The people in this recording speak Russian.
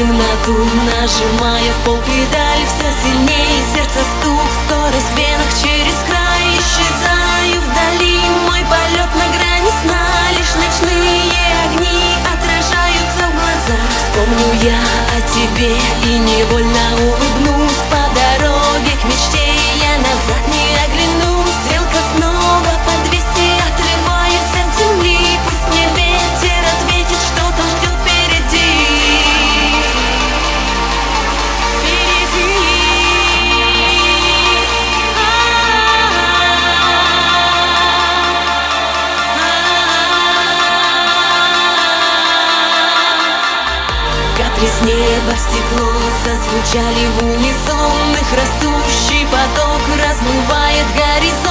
темноту Нажимая в пол педаль Все сильнее сердце стук Скорость в венах через край. Исчезаю вдали Мой полет на грани сна. Лишь ночные огни Отражаются в глазах. Вспомню я о тебе И невольно улыбнусь Из неба в стекло созвучали в унисон. Их растущий поток размывает горизонт.